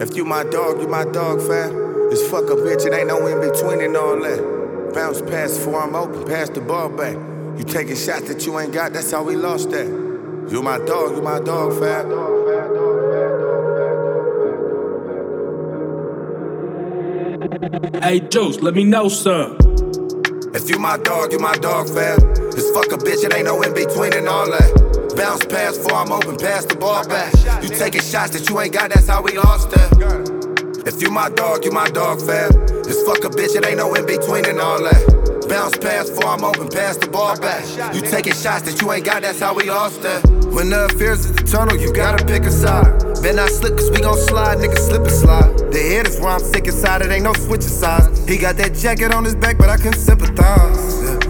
If you my dog, you my dog, fam. Just fuck a bitch, it ain't no in between and all that. Bounce pass before I'm open, pass the ball back. You taking shots that you ain't got, that's how we lost that. You my dog, you my dog, fam. Hey, Juice, let me know some. If you my dog, you my dog, fam. Just fuck a bitch, it ain't no in between and all that. Bounce pass before I'm open, pass the ball back. You taking shots that you ain't got, that's how we lost that. If you my dog, you my dog, fam. Just fuck a bitch, it ain't no in between and all that. Bounce pass before I'm open, pass the ball back. You taking shots that you ain't got, that's how we lost that. When the affairs is tunnel, you gotta pick a side. Bet not slip, cause we gon' slide, nigga, slip and slide. The head is where I'm sick inside, it ain't no switching sides. He got that jacket on his back, but I can't sympathize.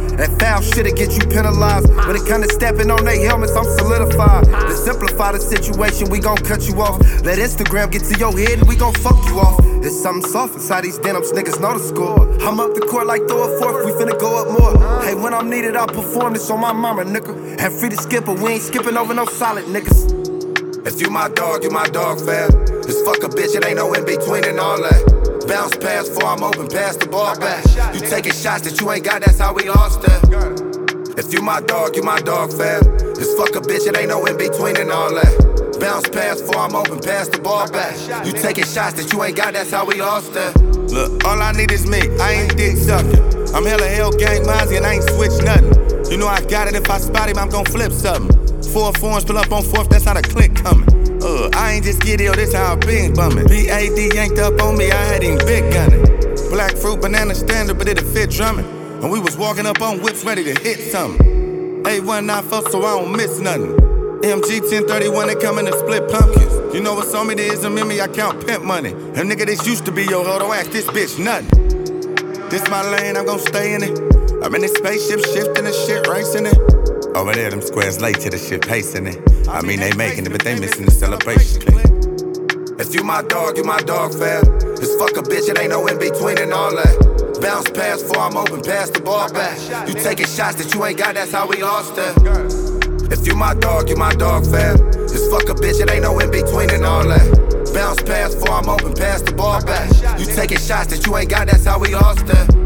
Foul shit'll get you penalized. When it comes to stepping on their helmets, I'm solidified. To simplify the situation, we gon' cut you off. Let Instagram get to your head and we gon' fuck you off. There's something soft inside these denims, niggas know the score. I'm up the court like throw a fourth, we finna go up more. Hey, when I'm needed, I'll perform this on my mama, nigga. Have free to skip, but we ain't skipping over no solid niggas. If you my dog, you my dog, fam. Just fuck a bitch, it ain't no in between and all that. Bounce pass before I'm open, pass the ball back. You taking shots that you ain't got, that's how we lost that. If you my dog, you my dog, fam. Just fuck a bitch, it ain't no in between and all that. Bounce pass before I'm open, pass the ball back. You taking shots that you ain't got, that's how we lost that. Look, all I need is me, I ain't dick sucking. I'm hella hell gang Mozzy and I ain't switch nothing. You know I got it, if I spot him, I'm gon' flip something. Four forms, pull up on fourth, that's how the click coming. Uh, I ain't just get ill, this how I been bumming. BAD yanked up on me, I had him big gunning. Black fruit, banana standard, but it'll fit drumming. And we was walking up on whips ready to hit something. A1 not fuck, so I don't miss nothing. MG 1031, they coming to split pumpkins. You know what's on me, there is a me, I count pimp money. And nigga, this used to be your hoe, don't ask this bitch nothing. This my lane, I'm gon' stay in it. I'm in this spaceship, shifting the shit, racing it. Over there, them squares late to the shit, pacing it. I mean, they making it, but they missing the celebration. If you my dog, you my dog, fam. Just fuck a bitch, it ain't no in between and all that. Bounce pass before I'm open, pass the ball back. You taking shots that you ain't got, that's how we lost it. If you my dog, you my dog, fam. Just fuck a bitch, it ain't no in between and all that. Bounce pass before I'm open, pass the ball back. You taking shots that you ain't got, that's how we lost that.